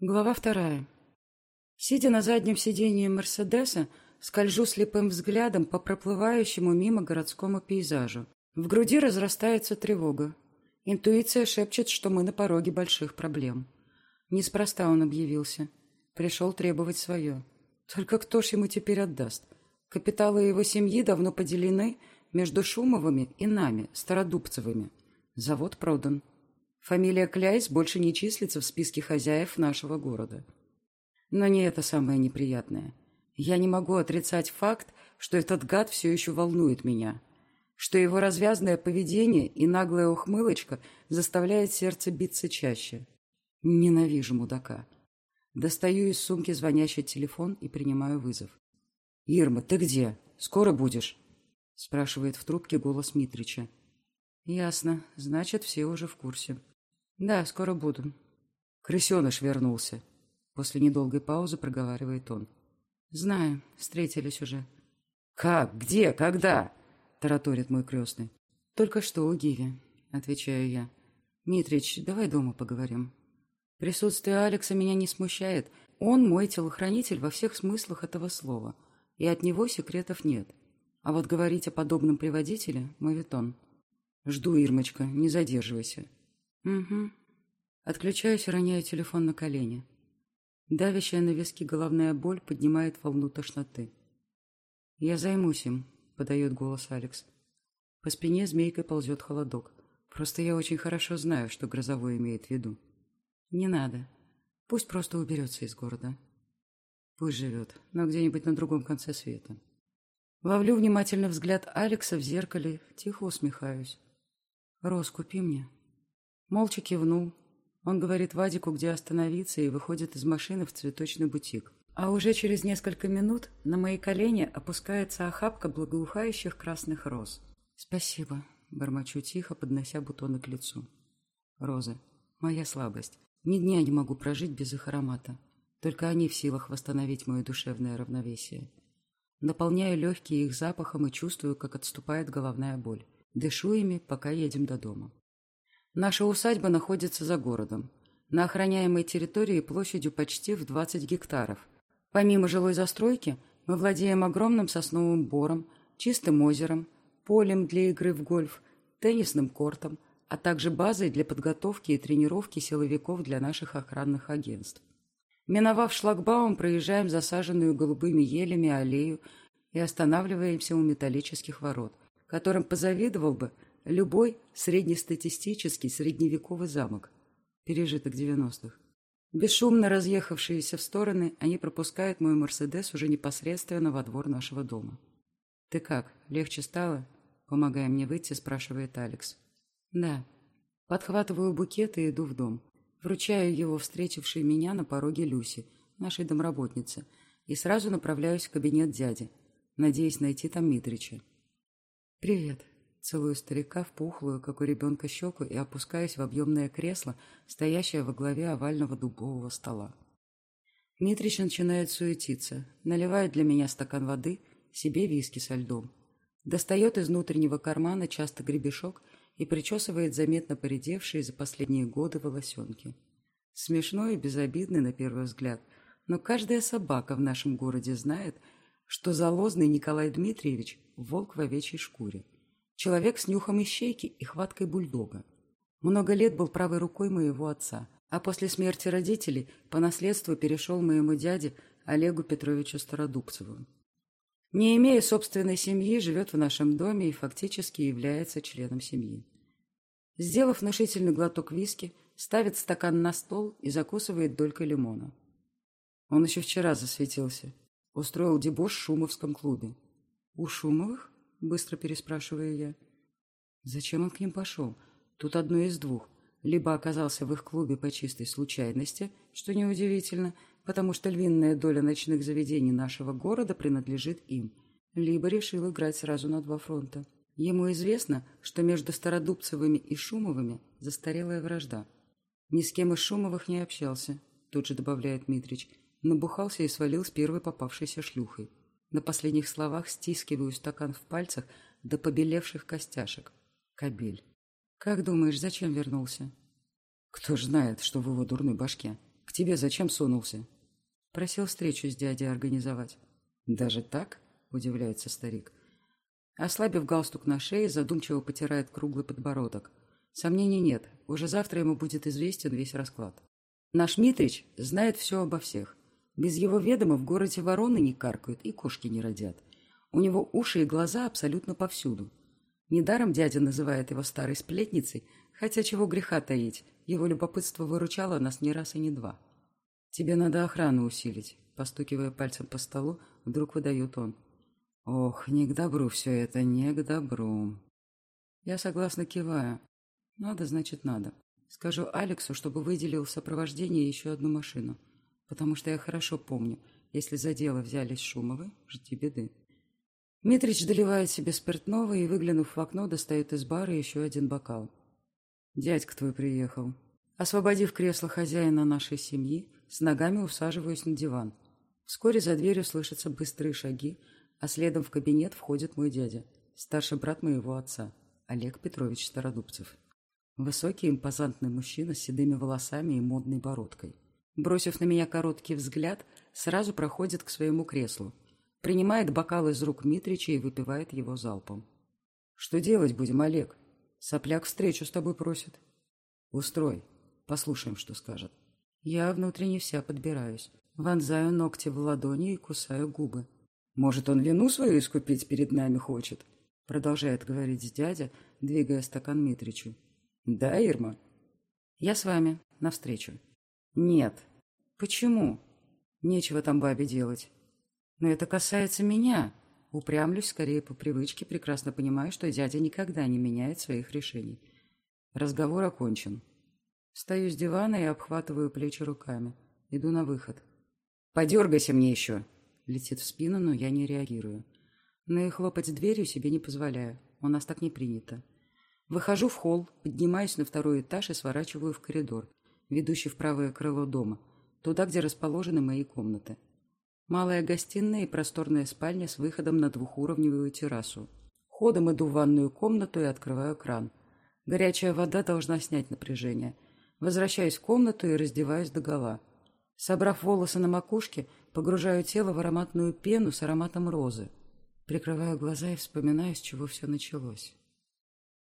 Глава вторая. Сидя на заднем сиденье Мерседеса, скольжу слепым взглядом по проплывающему мимо городскому пейзажу. В груди разрастается тревога. Интуиция шепчет, что мы на пороге больших проблем. Неспроста он объявился. Пришел требовать свое. Только кто ж ему теперь отдаст? Капиталы его семьи давно поделены между Шумовыми и нами, Стародубцевыми. Завод продан. Фамилия Кляйс больше не числится в списке хозяев нашего города. Но не это самое неприятное. Я не могу отрицать факт, что этот гад все еще волнует меня. Что его развязное поведение и наглая ухмылочка заставляет сердце биться чаще. Ненавижу мудака. Достаю из сумки звонящий телефон и принимаю вызов. «Ирма, ты где? Скоро будешь?» спрашивает в трубке голос Митрича. «Ясно. Значит, все уже в курсе». «Да, скоро буду». «Крысеныш вернулся». После недолгой паузы проговаривает он. «Знаю. Встретились уже». «Как? Где? Когда?» Тараторит мой крестный. «Только что у Гиви», — отвечаю я. «Митрич, давай дома поговорим». Присутствие Алекса меня не смущает. Он мой телохранитель во всех смыслах этого слова. И от него секретов нет. А вот говорить о подобном приводителе — моветон. Жду, Ирмочка, не задерживайся. Угу. Отключаюсь и роняю телефон на колени. Давящая на виски головная боль поднимает волну тошноты. «Я займусь им», — подает голос Алекс. По спине змейкой ползет холодок. Просто я очень хорошо знаю, что Грозовой имеет в виду. «Не надо. Пусть просто уберется из города. Пусть живет, но где-нибудь на другом конце света». Ловлю внимательный взгляд Алекса в зеркале, тихо усмехаюсь. «Рос, купи мне». Молча кивнул. Он говорит Вадику, где остановиться, и выходит из машины в цветочный бутик. А уже через несколько минут на мои колени опускается охапка благоухающих красных роз. «Спасибо», — бормочу тихо, поднося бутоны к лицу. «Розы. Моя слабость. Ни дня не могу прожить без их аромата. Только они в силах восстановить мое душевное равновесие. Наполняю легкие их запахом и чувствую, как отступает головная боль. Дышу ими, пока едем до дома. Наша усадьба находится за городом, на охраняемой территории площадью почти в 20 гектаров. Помимо жилой застройки, мы владеем огромным сосновым бором, чистым озером, полем для игры в гольф, теннисным кортом, а также базой для подготовки и тренировки силовиков для наших охранных агентств. Миновав шлагбаум, проезжаем засаженную голубыми елями аллею и останавливаемся у металлических ворот, которым позавидовал бы – Любой среднестатистический средневековый замок. Пережиток 90-х. Бесшумно разъехавшиеся в стороны, они пропускают мой «Мерседес» уже непосредственно во двор нашего дома. «Ты как, легче стало?» Помогая мне выйти, спрашивает Алекс. «Да». Подхватываю букет и иду в дом. Вручаю его встретившей меня на пороге Люси, нашей домработнице, и сразу направляюсь в кабинет дяди, надеясь найти там Митрича. «Привет», Целую старика в пухлую, как у ребенка, щеку и опускаюсь в объемное кресло, стоящее во главе овального дубового стола. Митрич начинает суетиться, наливает для меня стакан воды, себе виски со льдом. Достает из внутреннего кармана часто гребешок и причесывает заметно поредевшие за последние годы волосенки. Смешно и безобидно на первый взгляд, но каждая собака в нашем городе знает, что залозный Николай Дмитриевич – волк в овечьей шкуре. Человек с нюхом ищейки и хваткой бульдога. Много лет был правой рукой моего отца, а после смерти родителей по наследству перешел моему дяде Олегу Петровичу Стародубцеву. Не имея собственной семьи, живет в нашем доме и фактически является членом семьи. Сделав внушительный глоток виски, ставит стакан на стол и закусывает долькой лимона. Он еще вчера засветился. Устроил дебош в Шумовском клубе. У Шумовых? — быстро переспрашиваю я. Зачем он к ним пошел? Тут одно из двух. Либо оказался в их клубе по чистой случайности, что неудивительно, потому что львиная доля ночных заведений нашего города принадлежит им, либо решил играть сразу на два фронта. Ему известно, что между Стародубцевыми и Шумовыми застарелая вражда. Ни с кем из Шумовых не общался, тут же добавляет Митрич, набухался и свалил с первой попавшейся шлюхой. На последних словах стискиваю стакан в пальцах до побелевших костяшек. Кабель. «Как думаешь, зачем вернулся?» «Кто ж знает, что в его дурной башке? К тебе зачем сунулся?» Просил встречу с дядей организовать. «Даже так?» — удивляется старик. Ослабив галстук на шее, задумчиво потирает круглый подбородок. Сомнений нет, уже завтра ему будет известен весь расклад. Наш Митрич знает все обо всех. Без его ведома в городе вороны не каркают и кошки не родят. У него уши и глаза абсолютно повсюду. Недаром дядя называет его старой сплетницей, хотя чего греха таить, его любопытство выручало нас не раз и не два. «Тебе надо охрану усилить», — постукивая пальцем по столу, вдруг выдает он. Ох, не к добру все это, не к добру. Я согласно киваю. Надо, значит, надо. Скажу Алексу, чтобы выделил в сопровождение еще одну машину. Потому что я хорошо помню, если за дело взялись Шумовы, жди беды. Митрич доливает себе спиртного и, выглянув в окно, достает из бара еще один бокал. «Дядька твой приехал». Освободив кресло хозяина нашей семьи, с ногами усаживаюсь на диван. Вскоре за дверью слышатся быстрые шаги, а следом в кабинет входит мой дядя, старший брат моего отца, Олег Петрович Стародубцев. Высокий импозантный мужчина с седыми волосами и модной бородкой. Бросив на меня короткий взгляд, сразу проходит к своему креслу, принимает бокал из рук Митрича и выпивает его залпом. «Что делать будем, Олег? Сопляк встречу с тобой просит». «Устрой. Послушаем, что скажет». Я внутренне вся подбираюсь, вонзаю ногти в ладони и кусаю губы. Может, он вину свою искупить перед нами хочет?» Продолжает говорить дядя, двигая стакан Митричу. «Да, Ирма?» «Я с вами. Навстречу». «Нет». «Почему?» «Нечего там бабе делать». «Но это касается меня». Упрямлюсь скорее по привычке, прекрасно понимаю, что дядя никогда не меняет своих решений. Разговор окончен. Встаю с дивана и обхватываю плечи руками. Иду на выход. «Подергайся мне еще!» Летит в спину, но я не реагирую. Но и хлопать дверью себе не позволяю. У нас так не принято. Выхожу в холл, поднимаюсь на второй этаж и сворачиваю в коридор, ведущий в правое крыло дома, туда, где расположены мои комнаты. Малая гостиная и просторная спальня с выходом на двухуровневую террасу. Ходом иду в ванную комнату и открываю кран. Горячая вода должна снять напряжение. Возвращаюсь в комнату и раздеваюсь догола. Собрав волосы на макушке, Погружаю тело в ароматную пену с ароматом розы. Прикрываю глаза и вспоминаю, с чего все началось.